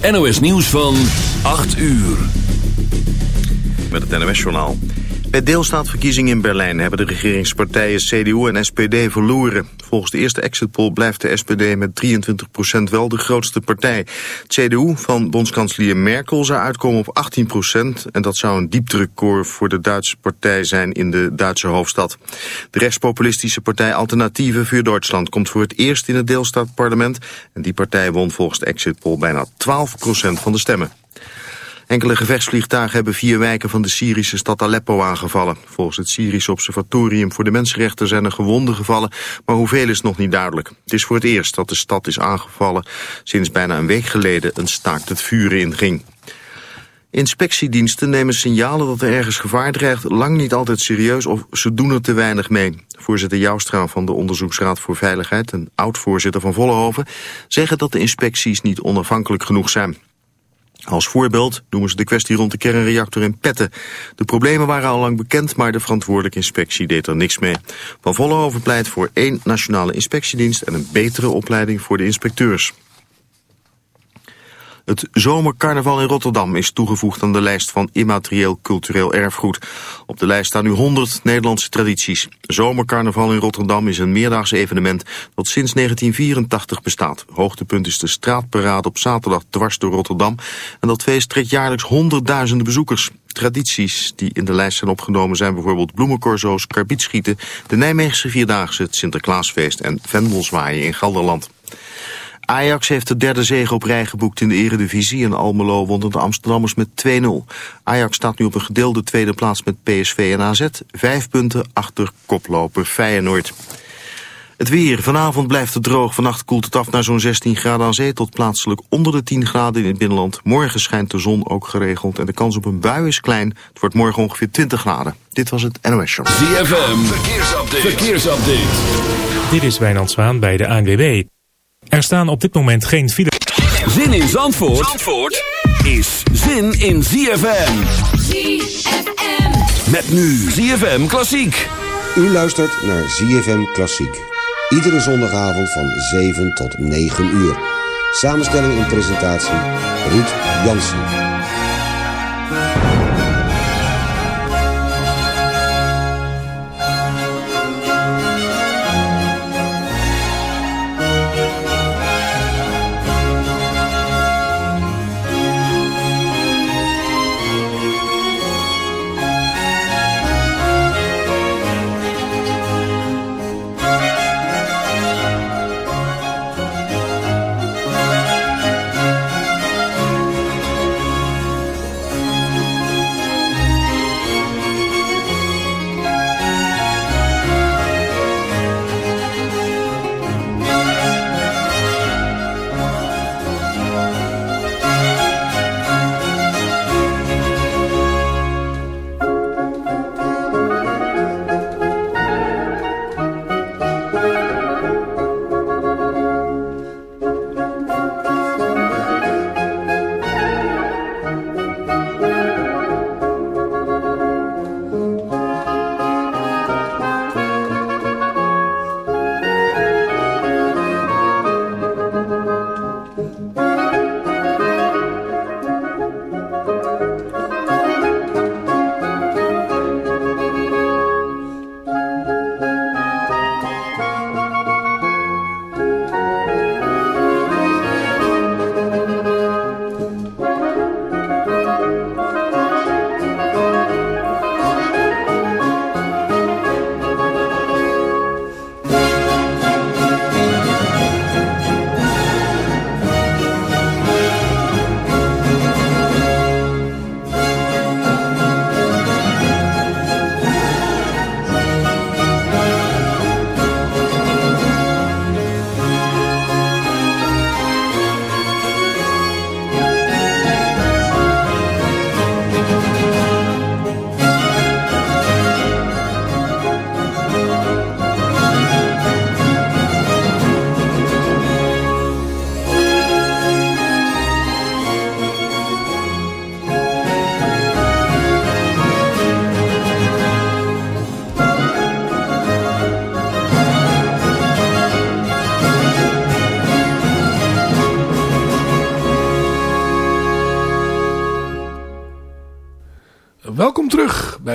NOS nieuws van 8 uur. Met het NOS-journaal. Bij deelstaatverkiezingen in Berlijn hebben de regeringspartijen CDU en SPD verloren. Volgens de eerste exit poll blijft de SPD met 23% wel de grootste partij. CDU van bondskanselier Merkel zou uitkomen op 18% en dat zou een diepdrukkoor voor de Duitse partij zijn in de Duitse hoofdstad. De rechtspopulistische partij Alternatieve voor Duitsland komt voor het eerst in het deelstaatparlement en die partij won volgens de exit poll bijna 12% van de stemmen. Enkele gevechtsvliegtuigen hebben vier wijken van de Syrische stad Aleppo aangevallen. Volgens het Syrische Observatorium voor de Mensenrechten zijn er gewonden gevallen, maar hoeveel is nog niet duidelijk. Het is voor het eerst dat de stad is aangevallen sinds bijna een week geleden een staakt het vuren inging. Inspectiediensten nemen signalen dat er ergens gevaar dreigt lang niet altijd serieus of ze doen er te weinig mee. Voorzitter Joustra van de Onderzoeksraad voor Veiligheid en oud-voorzitter van Vollenhoven zeggen dat de inspecties niet onafhankelijk genoeg zijn. Als voorbeeld noemen ze de kwestie rond de kernreactor in Petten. De problemen waren al lang bekend, maar de verantwoordelijke inspectie deed er niks mee. Van Vollenhoven pleit voor één nationale inspectiedienst en een betere opleiding voor de inspecteurs. Het zomercarnaval in Rotterdam is toegevoegd aan de lijst van immaterieel cultureel erfgoed. Op de lijst staan nu 100 Nederlandse tradities. Zomercarnaval in Rotterdam is een meerdaagse evenement dat sinds 1984 bestaat. Hoogtepunt is de straatparade op zaterdag dwars door Rotterdam. En dat feest trekt jaarlijks honderdduizenden bezoekers. Tradities die in de lijst zijn opgenomen zijn bijvoorbeeld bloemencorso's, karbietschieten, de Nijmeegse Vierdaagse, het Sinterklaasfeest en Vendelzwaaien in Gelderland. Ajax heeft de derde zege op rij geboekt in de eredivisie... en Almelo won de Amsterdammers met 2-0. Ajax staat nu op een gedeelde tweede plaats met PSV en AZ. Vijf punten achter koploper Feyenoord. Het weer. Vanavond blijft het droog. Vannacht koelt het af naar zo'n 16 graden aan zee... tot plaatselijk onder de 10 graden in het binnenland. Morgen schijnt de zon ook geregeld en de kans op een bui is klein. Het wordt morgen ongeveer 20 graden. Dit was het NOS Show. ZFM. Verkeersupdate. Verkeersupdate. Dit is Wijnand Zwaan bij de ANWB. Er staan op dit moment geen file. Zin in Zandvoort, Zandvoort is zin in ZFM. ZFM. Met nu ZFM Klassiek. U luistert naar ZFM Klassiek. Iedere zondagavond van 7 tot 9 uur. Samenstelling en presentatie Ruud Jansen.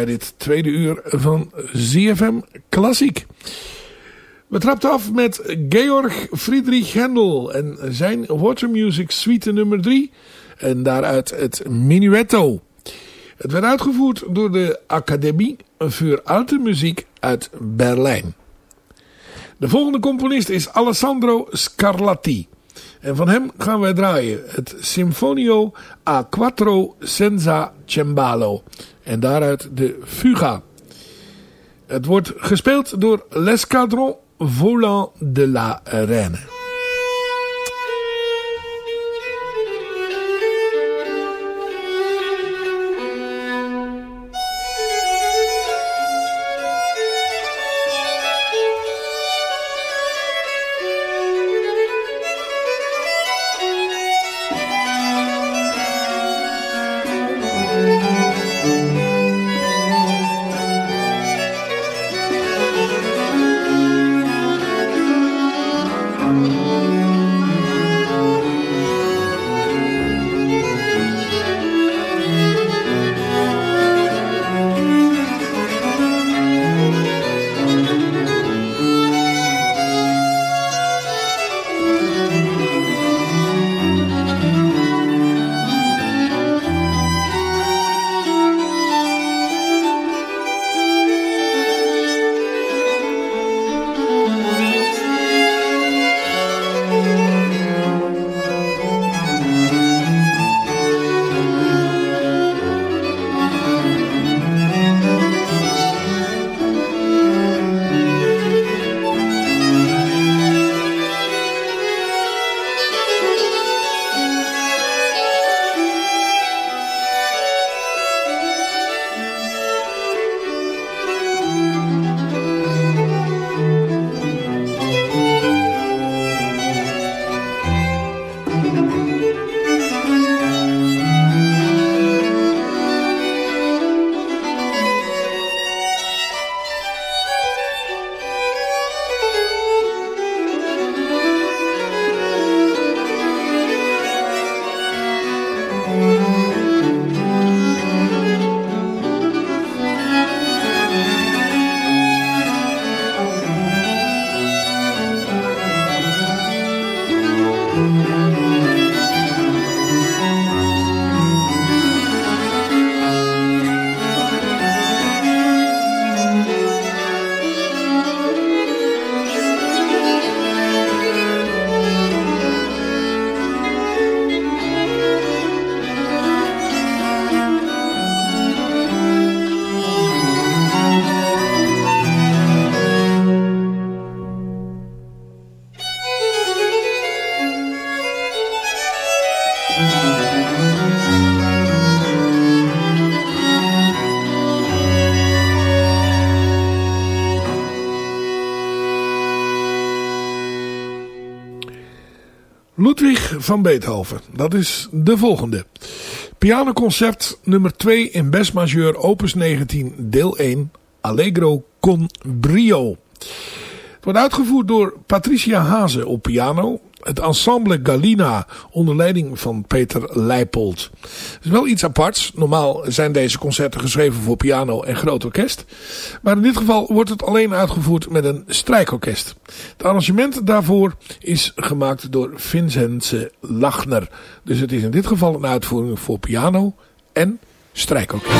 Dit tweede uur van ZFM Klassiek. We trapten af met Georg Friedrich Händel en zijn Water Music Suite nummer 3 en daaruit het Minuetto. Het werd uitgevoerd door de Academie voor Alte Muziek uit Berlijn. De volgende componist is Alessandro Scarlatti. En van hem gaan wij draaien het Sinfonio a quattro senza cembalo. En daaruit de Fuga. Het wordt gespeeld door L'Escadron Volant de la Reine. Van Beethoven. Dat is de volgende. Pianoconcert nummer 2 in Bes majeur opus 19 deel 1 Allegro con brio. Het wordt uitgevoerd door Patricia Hazen op piano het ensemble Galina onder leiding van Peter Leipold. Het is wel iets aparts. Normaal zijn deze concerten geschreven voor piano en groot orkest. Maar in dit geval wordt het alleen uitgevoerd met een strijkorkest. Het arrangement daarvoor is gemaakt door Vincenze Lachner. Dus het is in dit geval een uitvoering voor piano en strijkorkest.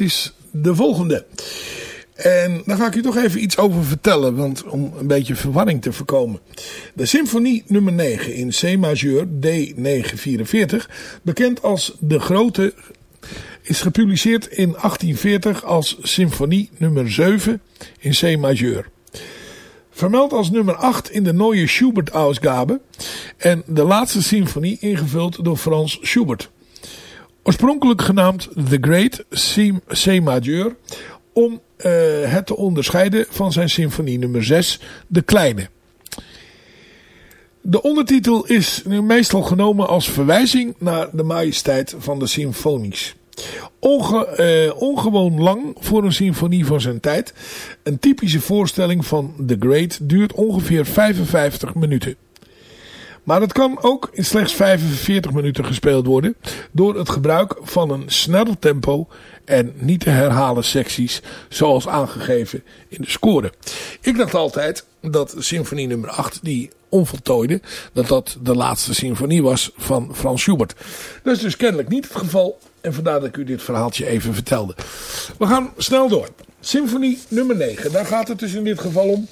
Is de volgende. En daar ga ik u toch even iets over vertellen, want om een beetje verwarring te voorkomen. De symfonie nummer 9 in C majeur D944, bekend als De Grote, is gepubliceerd in 1840 als symfonie nummer 7 in C majeur. Vermeld als nummer 8 in de Neue Schubert-Ausgabe en de laatste symfonie ingevuld door Frans Schubert. Oorspronkelijk genaamd The Great C Majeur om uh, het te onderscheiden van zijn symfonie nummer 6, De Kleine. De ondertitel is meestal genomen als verwijzing naar de majesteit van de symfonies. Uh, ongewoon lang voor een symfonie van zijn tijd. Een typische voorstelling van The Great duurt ongeveer 55 minuten. Maar het kan ook in slechts 45 minuten gespeeld worden door het gebruik van een sneller tempo en niet te herhalen secties zoals aangegeven in de score. Ik dacht altijd dat symfonie nummer 8, die onvoltooide, dat dat de laatste symfonie was van Frans Schubert. Dat is dus kennelijk niet het geval en vandaar dat ik u dit verhaaltje even vertelde. We gaan snel door. Symfonie nummer 9, daar gaat het dus in dit geval om.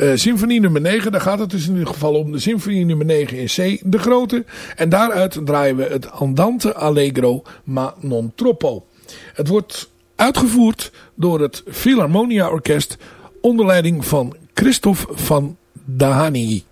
Uh, symfonie nummer 9, daar gaat het dus in ieder geval om. De symfonie nummer 9 in C, de grote. En daaruit draaien we het Andante Allegro ma non troppo. Het wordt uitgevoerd door het Philharmonia Orkest onder leiding van Christophe van Dahani.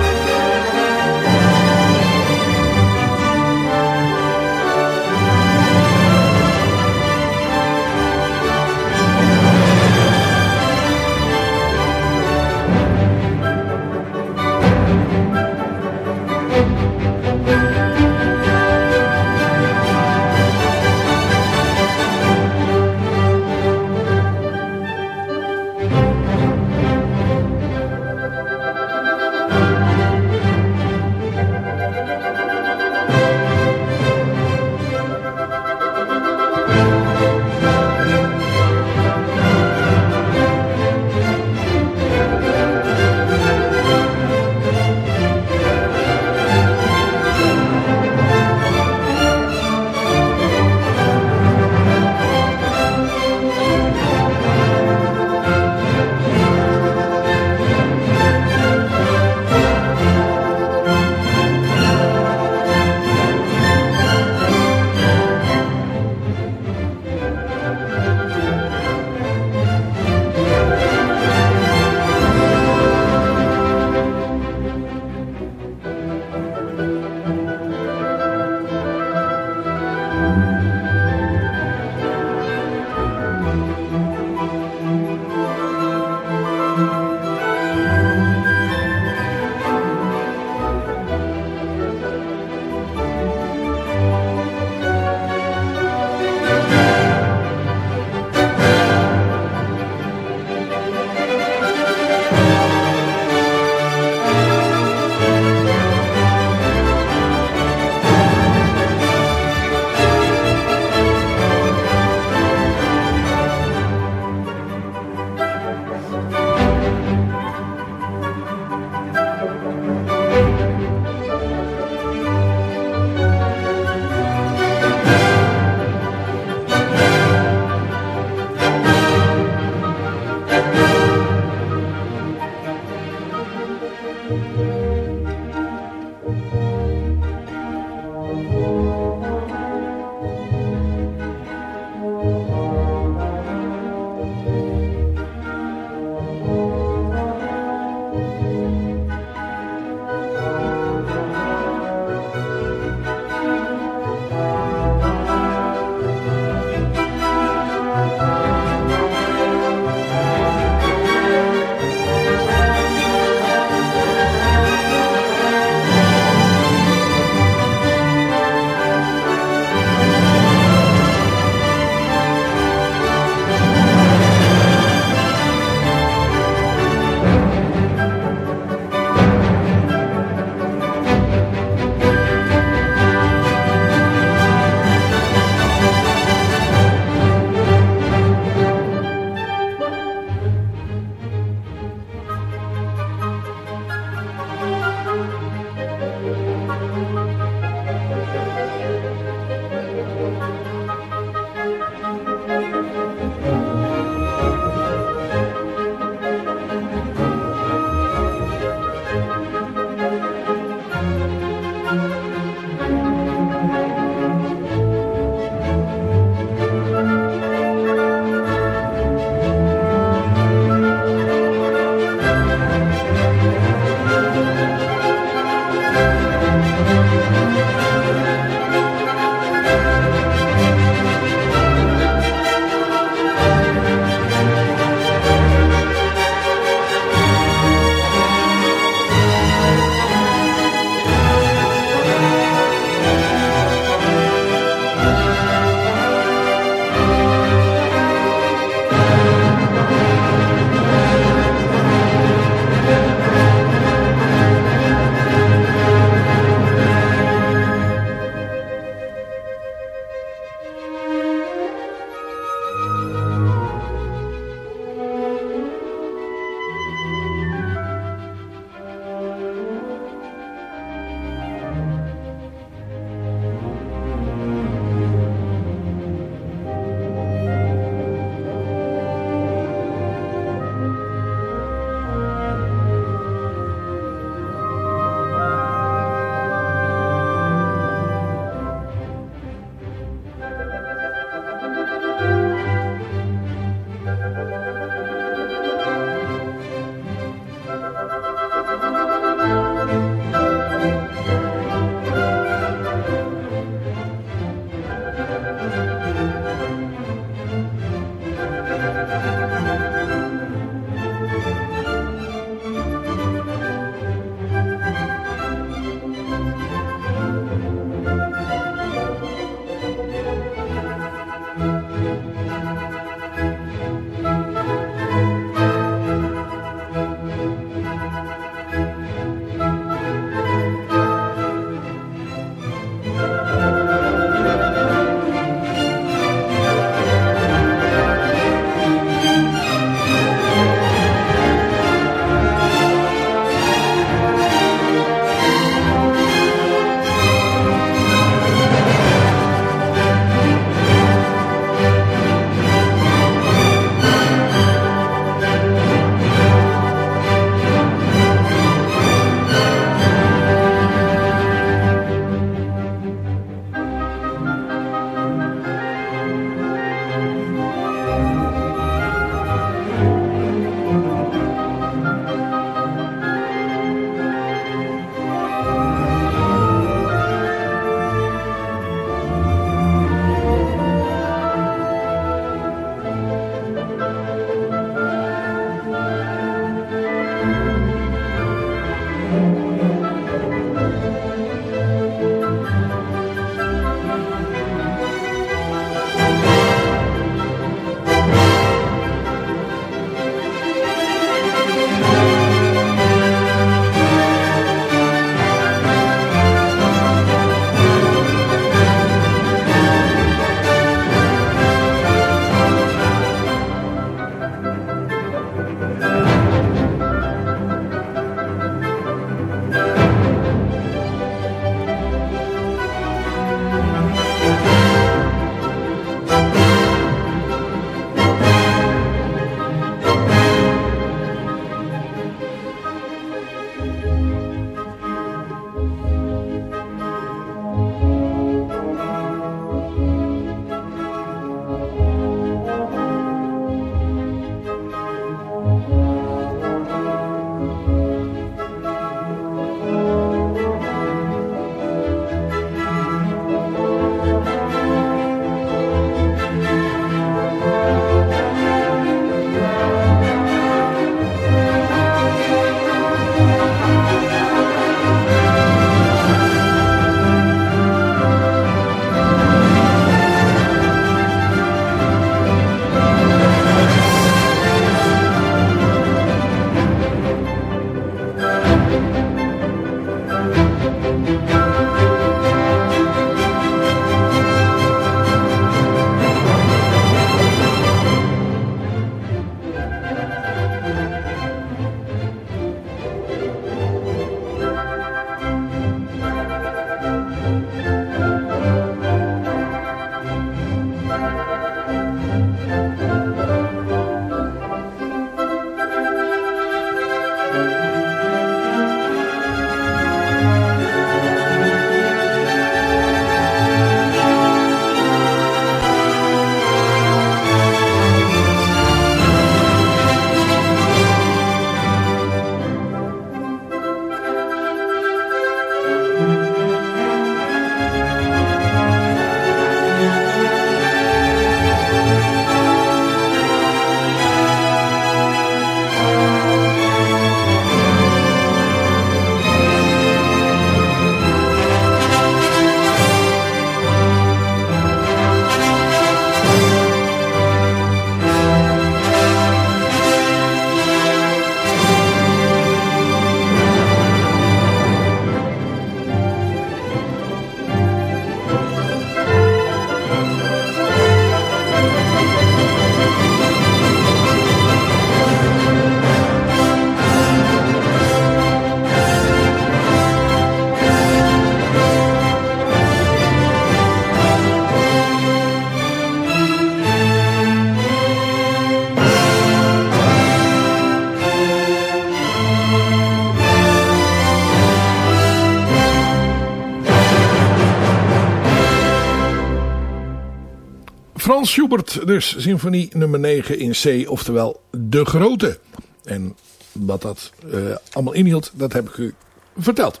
Schubert dus, symfonie nummer 9 in C, oftewel De Grote. En wat dat uh, allemaal inhield, dat heb ik u verteld.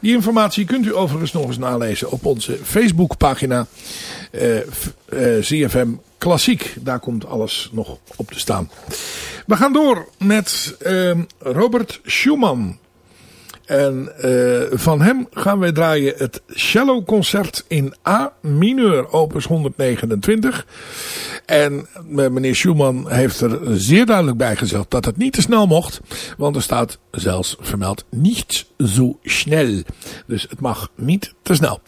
Die informatie kunt u overigens nog eens nalezen op onze Facebookpagina uh, uh, ZFM Klassiek. Daar komt alles nog op te staan. We gaan door met Robert Schumann. En uh, van hem gaan wij draaien het cello concert in A mineur, opus 129. En meneer Schumann heeft er zeer duidelijk bij gezegd dat het niet te snel mocht. Want er staat zelfs vermeld niet zo snel. Dus het mag niet te snel.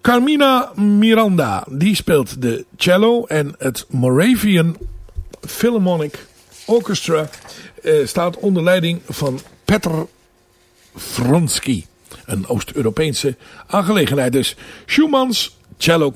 Carmina Miranda, die speelt de cello en het Moravian Philharmonic Orchestra uh, staat onder leiding van Petr Vronsky. Een Oost-Europese aangelegenheid dus. Schumanns cello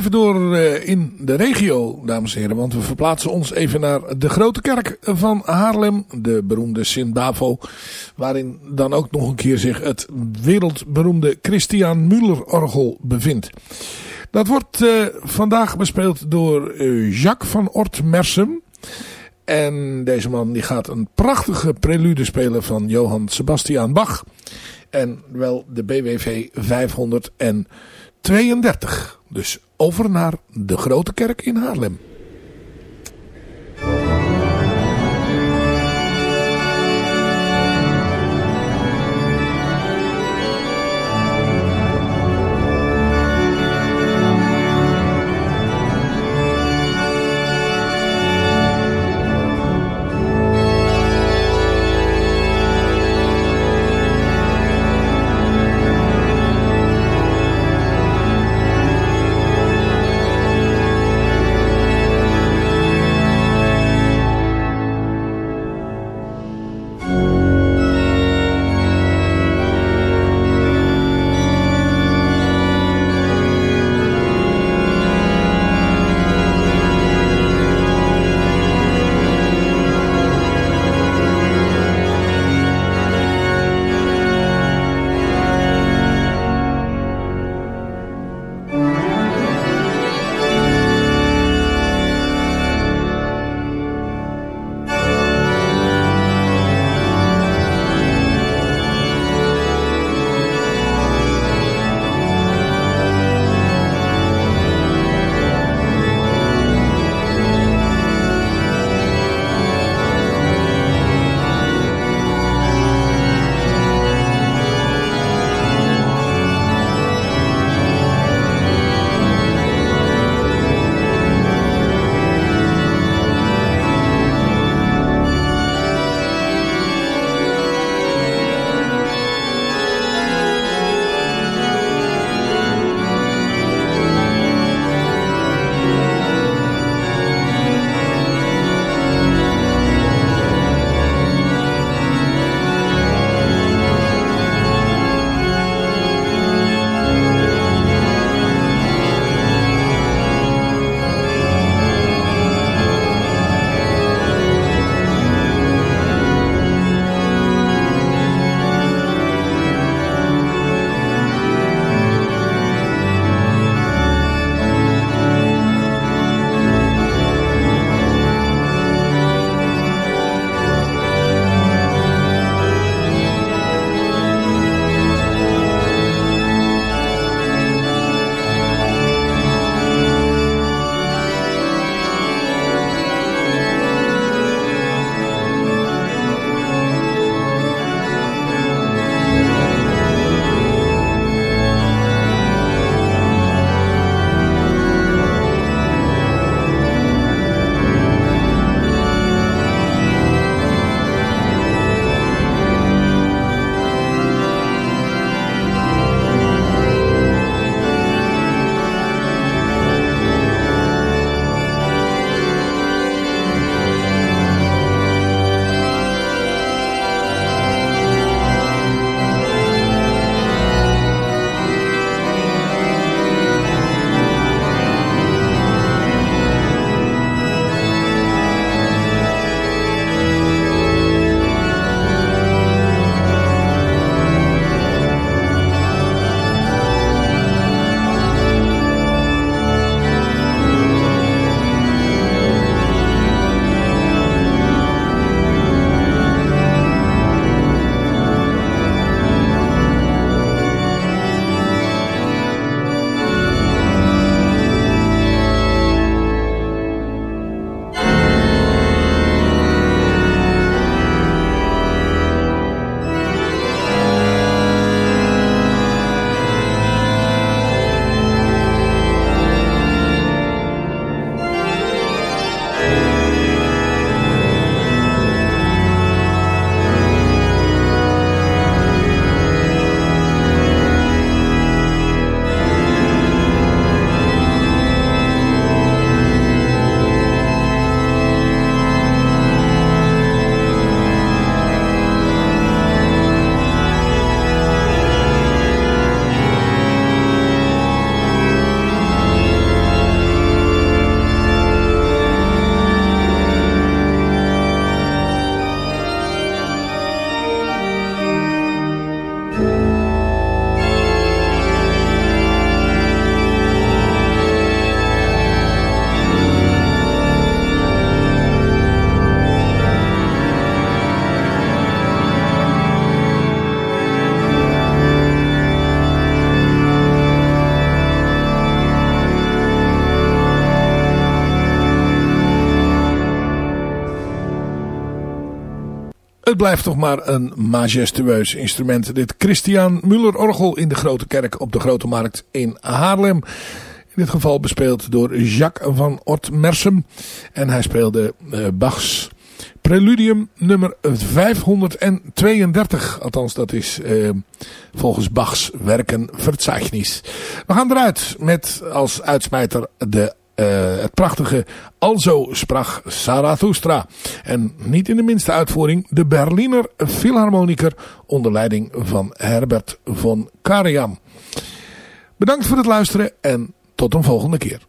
even door uh, in de regio, dames en heren. Want we verplaatsen ons even naar de grote kerk van Haarlem. De beroemde Sint-Bavo. Waarin dan ook nog een keer zich het wereldberoemde Christian Müller orgel bevindt. Dat wordt uh, vandaag bespeeld door uh, Jacques van Ort Mersum. En deze man die gaat een prachtige prelude spelen van Johann Sebastian Bach. En wel de BWV 532. Dus over naar de Grote Kerk in Haarlem. Blijft toch maar een majestueus instrument. Dit Christian Muller orgel in de Grote Kerk op de Grote Markt in Haarlem. In dit geval bespeeld door Jacques van Ortmersum. En hij speelde uh, Bachs Preludium nummer 532. Althans, dat is uh, volgens Bachs werken Verzeichnis. We gaan eruit met als uitsmijter de het prachtige Alzo sprach Zarathustra. En niet in de minste uitvoering de Berliner Philharmoniker onder leiding van Herbert von Karajan. Bedankt voor het luisteren en tot een volgende keer.